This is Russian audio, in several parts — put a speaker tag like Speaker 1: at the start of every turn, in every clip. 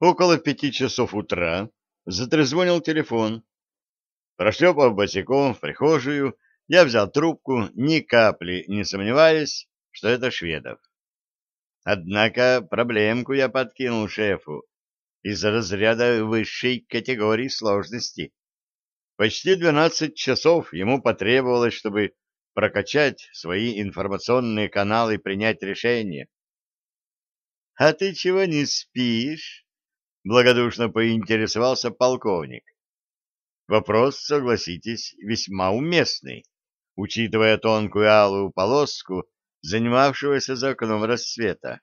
Speaker 1: Около пяти часов утра затрезвонил телефон. Прошлепав босиком в прихожую, я взял трубку, ни капли не сомневаясь, что это Шведов. Однако проблемку я подкинул шефу из разряда высшей категории сложности. Почти двенадцать часов ему потребовалось, чтобы прокачать свои информационные каналы и принять решение. — А ты чего не спишь? — благодушно поинтересовался полковник. Вопрос, согласитесь, весьма уместный, учитывая тонкую алую полоску, занимавшегося за окном рассвета.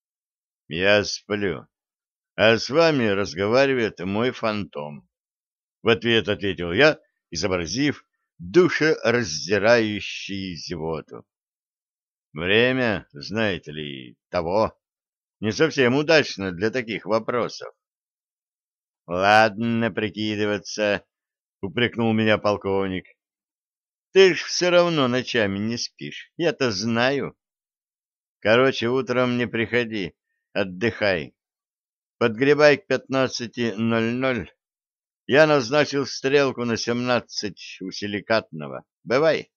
Speaker 1: — Я сплю, а с вами разговаривает мой фантом. В ответ ответил я, изобразив душераздирающий зевоту. Время, знаете ли, того, не совсем удачно для таких вопросов. — Ладно прикидываться, — упрекнул меня полковник. — Ты ж все равно ночами не спишь, я-то знаю. Короче, утром не приходи, отдыхай. Подгребай к пятнадцати ноль ноль я назначил стрелку на семнадцать у силикатного. Бывай.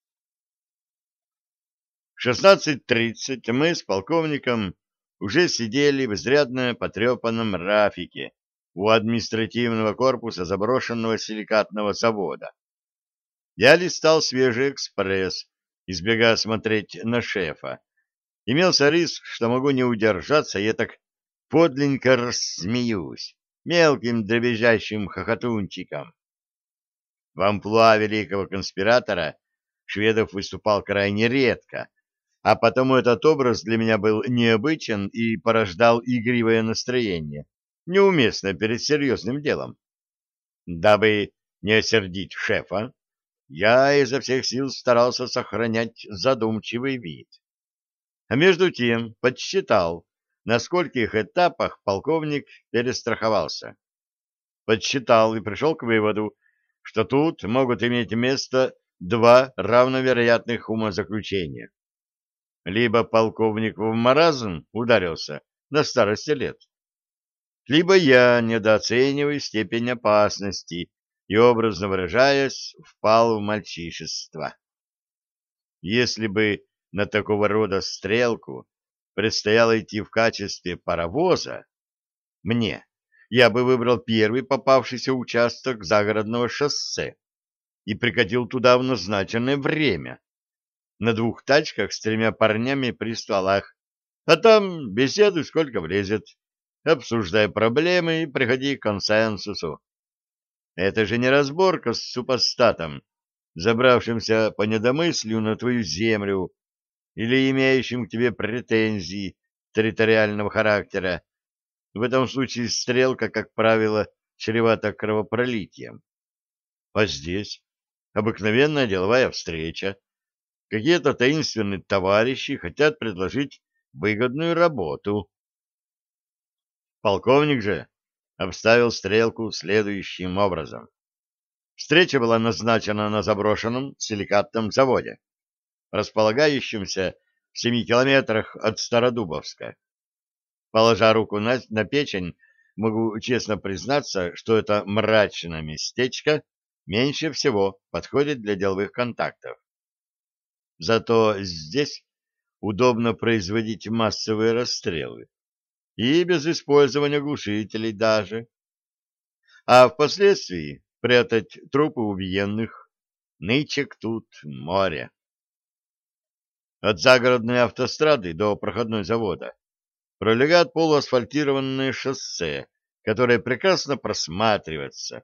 Speaker 1: В шестнадцать тридцать мы с полковником уже сидели в изрядно потрепанном рафике у административного корпуса заброшенного силикатного завода. Я листал свежий экспресс, избегая смотреть на шефа. Имелся риск, что могу не удержаться, и так подленько рассмеюсь мелким дребезжащим хохотунчиком. В амплуа великого конспиратора Шведов выступал крайне редко, а потому этот образ для меня был необычен и порождал игривое настроение, неуместное перед серьезным делом. Дабы не осердить шефа, я изо всех сил старался сохранять задумчивый вид. А между тем подсчитал, на скольких этапах полковник перестраховался. Подсчитал и пришел к выводу, что тут могут иметь место два равновероятных умозаключения. Либо полковник в маразм ударился на старости лет, либо я недооцениваю степень опасности и, образно выражаясь, впал в мальчишество. Если бы на такого рода стрелку предстояло идти в качестве паровоза, мне, я бы выбрал первый попавшийся участок загородного шоссе и прикатил туда в назначенное время. На двух тачках с тремя парнями при стволах, а там беседуй сколько влезет, обсуждая проблемы и приходи к консенсусу. Это же не разборка с супостатом, забравшимся по недомыслию на твою землю или имеющим к тебе претензии территориального характера. В этом случае стрелка, как правило, чревата кровопролитием. А здесь обыкновенная деловая встреча. Какие-то таинственные товарищи хотят предложить выгодную работу. Полковник же обставил стрелку следующим образом. Встреча была назначена на заброшенном силикатном заводе располагающемся в семи километрах от Стародубовска. Положа руку на, на печень, могу честно признаться, что это мрачное местечко меньше всего подходит для деловых контактов. Зато здесь удобно производить массовые расстрелы, и без использования глушителей даже. А впоследствии прятать трупы убиенных, нычек тут море. От загородной автострады до проходной завода пролегает полуасфальтированное шоссе, которое прекрасно просматривается,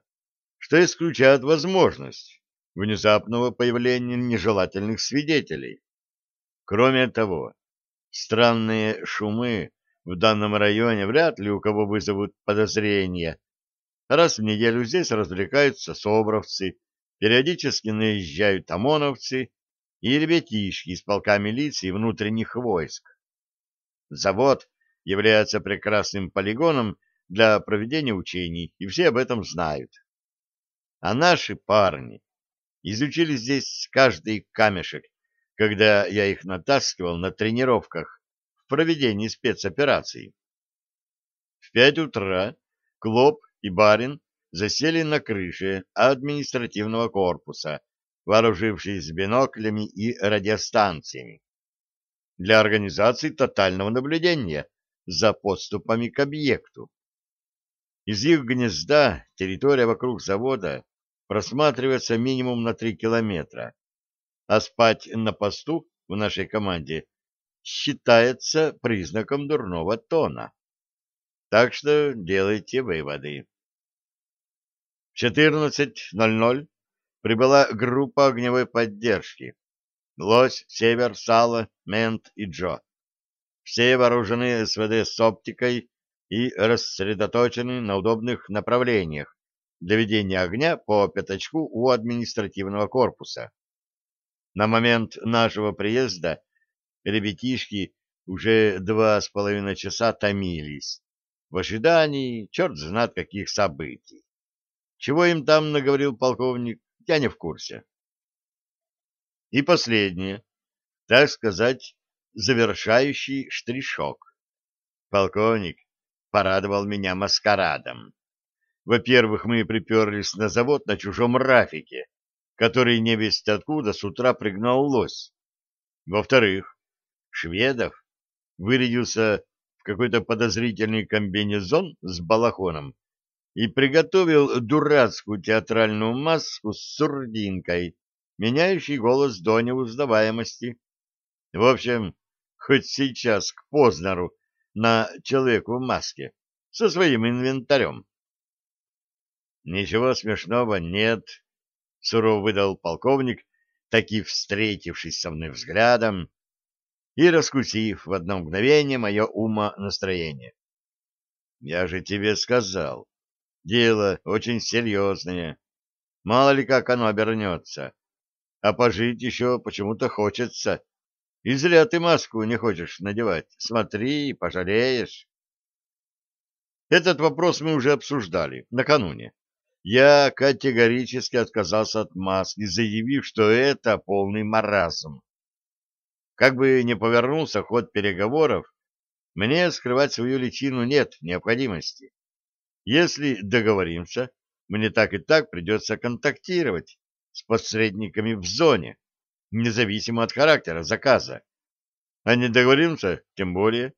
Speaker 1: что исключает возможность внезапного появления нежелательных свидетелей. Кроме того, странные шумы в данном районе вряд ли у кого вызовут подозрения. Раз в неделю здесь развлекаются собровцы, периодически наезжают ОМОНовцы и ребятишки из полка милиции внутренних войск. Завод является прекрасным полигоном для проведения учений, и все об этом знают. А наши парни изучили здесь каждый камешек, когда я их натаскивал на тренировках проведении спецопераций. В пять утра Клоп и Барин засели на крыше административного корпуса, вооружившись биноклями и радиостанциями, для организации тотального наблюдения за подступами к объекту. Из их гнезда территория вокруг завода просматривается минимум на три километра, а спать на посту в нашей команде считается признаком дурного тона. Так что делайте выводы. В 14.00 прибыла группа огневой поддержки. Лось, Север, Сало, Мент и Джо. Все вооружены СВД с оптикой и рассредоточены на удобных направлениях для ведения огня по пятачку у административного корпуса. На момент нашего приезда ребятишки уже два с половиной часа томились в ожидании черт знает каких событий. Чего им там наговорил полковник, я не в курсе. И последнее, так сказать, завершающий штришок. Полковник порадовал меня маскарадом. Во-первых, мы приперлись на завод на чужом рафике, который не весть откуда с утра пригнал лось. Во-вторых, Шведов вырядился в какой-то подозрительный комбинезон с балахоном и приготовил дурацкую театральную маску с сурдинкой, меняющий голос до неузнаваемости. В общем, хоть сейчас к Познеру на человеку в маске со своим инвентарем. Ничего смешного нет, сурово выдал полковник, таки встретившись со мной взглядом и раскусив в одно мгновение мое ума настроение. Я же тебе сказал, дело очень серьезное. Мало ли как оно обернется а пожить еще почему-то хочется. И зря ты маску не хочешь надевать. Смотри, пожалеешь. Этот вопрос мы уже обсуждали накануне. Я категорически отказался от маски, заявив, что это полный маразм. Как бы ни повернулся ход переговоров, мне скрывать свою личину нет необходимости. Если договоримся, мне так и так придется контактировать с посредниками в зоне, независимо от характера заказа. А не договоримся, тем более,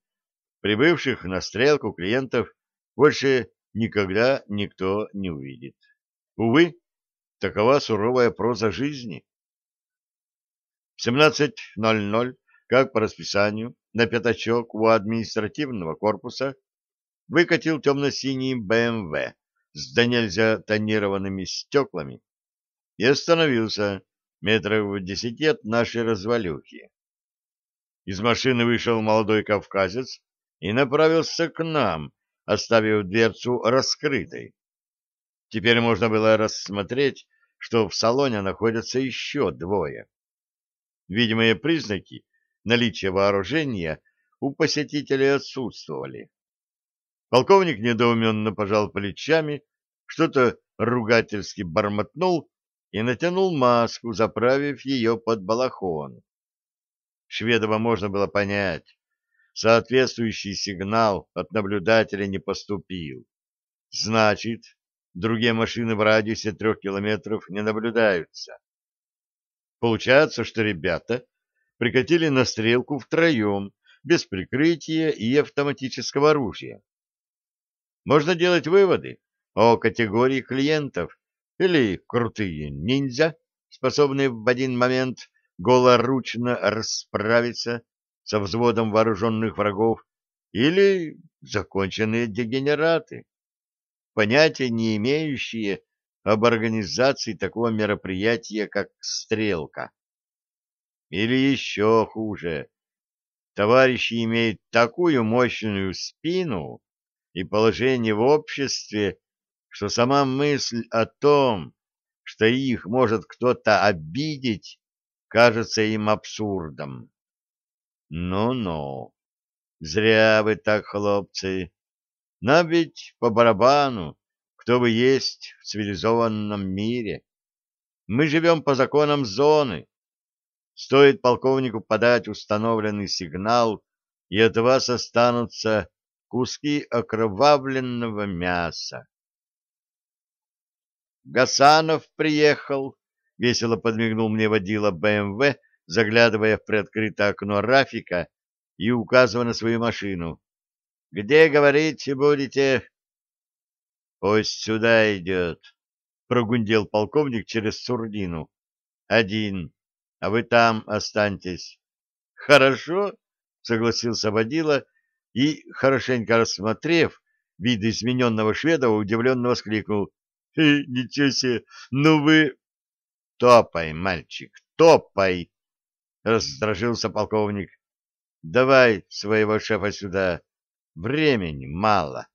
Speaker 1: прибывших на стрелку клиентов больше никогда никто не увидит. Увы, такова суровая проза жизни. В 17.00, как по расписанию, на пятачок у административного корпуса выкатил темно-синий БМВ с до нельзя тонированными стеклами и остановился метров в десяти от нашей развалюхи. Из машины вышел молодой кавказец и направился к нам, оставив дверцу раскрытой. Теперь можно было рассмотреть, что в салоне находятся еще двое. Видимые признаки наличия вооружения у посетителей отсутствовали. Полковник недоуменно пожал плечами, что-то ругательски бормотнул и натянул маску, заправив ее под балахон. Шведова можно было понять. Соответствующий сигнал от наблюдателя не поступил. Значит, другие машины в радиусе трех километров не наблюдаются. Получается, что ребята прикатили на стрелку втроем, без прикрытия и автоматического оружия. Можно делать выводы о категории клиентов, или крутые ниндзя, способные в один момент голоручно расправиться со взводом вооруженных врагов, или законченные дегенераты, понятия не имеющие об организации такого мероприятия, как стрелка. Или еще хуже, товарищи имеют такую мощную спину и положение в обществе, что сама мысль о том, что их может кто-то обидеть, кажется им абсурдом. Ну-ну, зря вы так, хлопцы. Нам ведь по барабану, кто вы есть в цивилизованном мире. Мы живем по законам зоны. Стоит полковнику подать установленный сигнал, и от вас останутся куски окровавленного мяса. Гасанов приехал, — весело подмигнул мне водила БМВ, заглядывая в приоткрытое окно Рафика и указывая на свою машину. — Где, говорите, будете? — Пусть сюда идет, — прогундел полковник через сурдину. — Один, а вы там останьтесь. — Хорошо, — согласился водила и, хорошенько рассмотрев виды измененного шведа, удивленно воскликнул. — Ничего себе! Ну вы... — Топай, мальчик, топай! — раздражился полковник. — Давай своего шефа сюда. Времени мало.